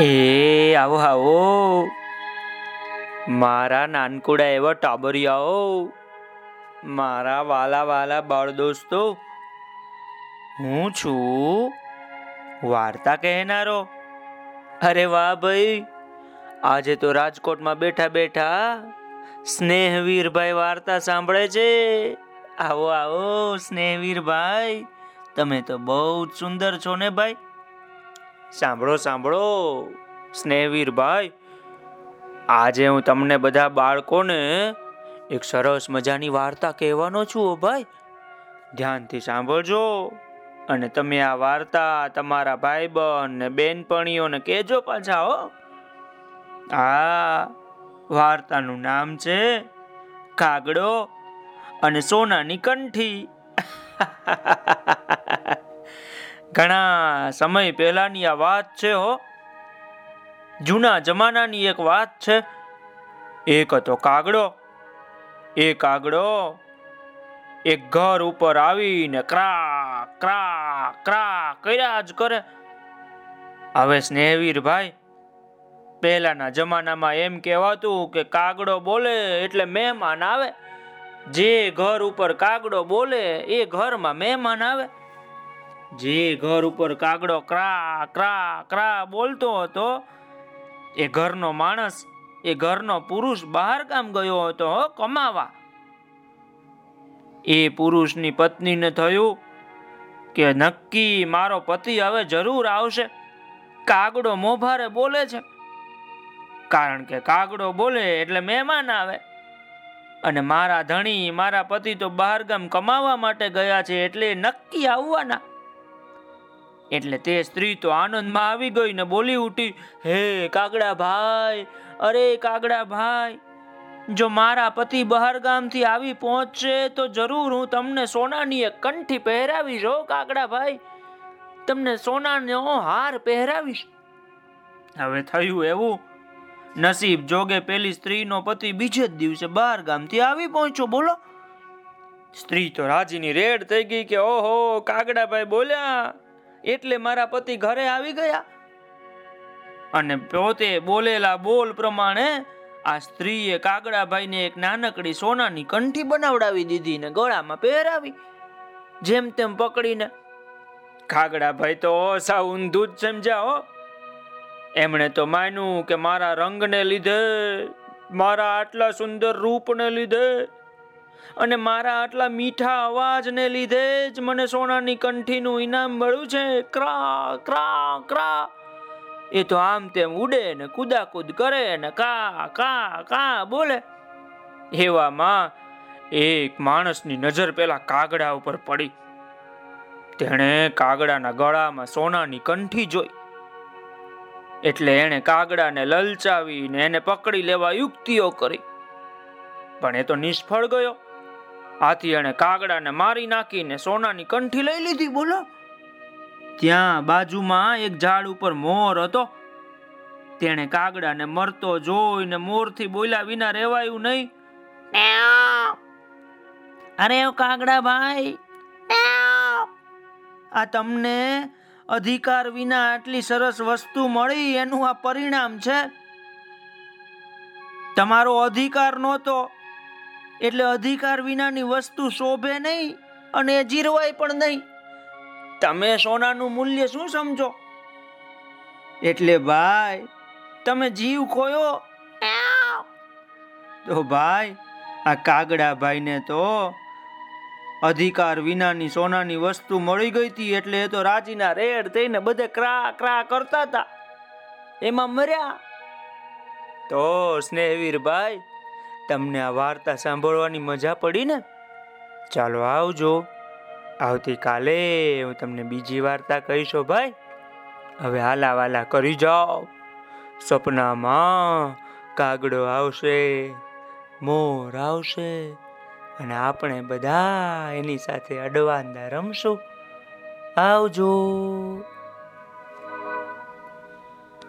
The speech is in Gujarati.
એ આવો આવો. મારા નાનકુડા એવા ટાબરિયાઓ. મારા વાલા વાલા બાળ દોસ્તો, હું છું વાર્તા કહેનારો. અરે વાહ ભાઈ, આજે તો રાજકોટમાં બેઠા બેઠા સ્નેહવીરભાઈ વાર્તા સાંભળે છે. આવો આવો, સ્નેહવીરભાઈ, તમે તો બહુ સુંદર છો ને ભાઈ. સાંભળો સાંભળો સ્નેહવીરભાઈ આજે હું તમને બધા બાળકોને એક સરસ મજાની વાર્તા કહેવાનો છું ઓ ભાઈ. ધ્યાનથી સાંભળજો અને તમે આ વાર્તા તમારા ભાઈબંધ ને બેનપણીઓને કહેજો પાછા હો. આ વાર્તાનું નામ છે કાગડો અને સોનાની કંઠી. ઘણા સમય પહેલાની આ વાત છે, હો. જૂના જમાનાની એક વાત છે. એક હતો કાગડો એ કાગડો, એક ઘર ઉપર આવીને ક્રા ક્રા ક્રા કર્યા જ કરે. હવે સ્નેહવીર ભાઈ પહેલાના જમાનામાં એમ કહેવાતું કે કાગડો બોલે એટલે મહેમાન આવે. જે ઘર ઉપર કાગડો બોલે એ ઘરમાં મહેમાન આવે. જે ઘર ઉપર કાગડો ક્રા ક્રા ક્રા બોલતો હતો, એ ઘરનો માણસ, એ ઘરનો પુરુષ બહાર કામ ગયો હતો કમાવા. એ પુરુષની પત્નીને થયું કે, નક્કી, મારો પતિ હવે જરૂર આવશે. કાગડો મોભારે બોલે છે. કારણ કે કાગડો બોલે એટલે મહેમાન આવે. અને મારા ધણી, મારા પતિ તો બહાર ગામ કમાવા માટે ગયા છે એટલે નક્કી આવવાના. એટલે તે સ્ત્રી તો આનંદમાં આવી ગઈ ને બોલી ઉઠી, હે કાગડા ભાઈ, અરે કાગડા ભાઈ, જો મારા પતિ બહાર ગામથી આવી પહોંચશે તો જરૂર હું તમને સોનાની એક કંઠી પહેરાવીશ, હો કાગડા ભાઈ, તમને સોનાનો હાર પહેરાવીશ. હવે થયું એવું. નસીબ જોગે પેલી સ્ત્રીનો પતિ બીજે જ દિવસે બહાર ગામથી આવી પહોંચ્યો, બોલો. સ્ત્રી તો રાજીની રેડ થઈ ગઈ કે, ઓહો કાગડાભાઈ બોલ્યા એટલે મારા પતિ ઘરે આવી ગયા. અને પોતે બોલેલા બોલ પ્રમાણે આ સ્ત્રીએ કાગડાભાઈને એક નાનકડી સોનાની કંઠી બનાવડાવી દીધી ને ગળામાં પહેરાવી. જેમ તેમ પકડીને કાગડાભાઈ તો સાવ ઊંધું જ સમજ્યા હો એમણે તો માન્યું કે મારા રંગને લીધે, મારા આટલા સુંદર રૂપને લીધે અને મારા આટલા મીઠા અવાજને લીધે જ મને સોનાની કંઠીનું ઇનામ મળ્યું છે. ક્રા ક્રા ક્રા. એ તો આમ તેમ ઉડે ને કુદાકુદ કરે ને કા કા કા, બોલે. એવામાં એક માણસની નજર પેલા કાગડા ઉપર પડી. તેણે કાગડાના ગળામાં સોનાની કંઠી જોઈ. એટલે એણે કાગડાને લલચાવીને એને પકડી લેવા યુક્તિઓ કરી. પણ એ તો નિષ્ફળ ગયો. આથી એણે કાગડાને મારી નાખીને સોનાની કંઠી લઈ લીધી બોલો. ત્યાં બાજુમાં એક ઝાડ ઉપર મોર હતો. તેણે કાગડાને મરતો જોઈને મોરથી બોલ્યા વિના રહેવાયું નહીં. અરે કાગડા ભાઈ. આ તમને અધિકાર વિના આટલી સરસ વસ્તુ મળી એનું આ પરિણામ છે. તમારો અધિકાર નહોતો. એટલે અધિકાર વિનાની વસ્તુ શોભે નહીં અને જીરવાય પણ નહીં. તમે સોનાનું મૂલ્ય શું સમજો? એટલે ભાઈ તમે જીવ ખોયો? તો ભાઈ આ કાગડા ભાઈને તો અધિકાર વિનાની સોનાની વસ્તુ મળી ગઈ હતી એટલે એ તો રાજીના રેડ થઈને બધે ક્રા ક્રા કરતા હતા. એમાં મર્યા. તો સ્નેહવીર ભાઈ તમને આ વાર્તા સાંભળવાની મજા પડી ને? ચાલો આવજો. આવતીકાલે હું તમને બીજી વાર્તા કહીશો ભાઈ. હવે હાલા વાલા કરી જાઓ. સપનામાં કાગડો આવશે, મોર આવશે અને આપણે બધા એની સાથે અડવાંદા રમશું. આવજો.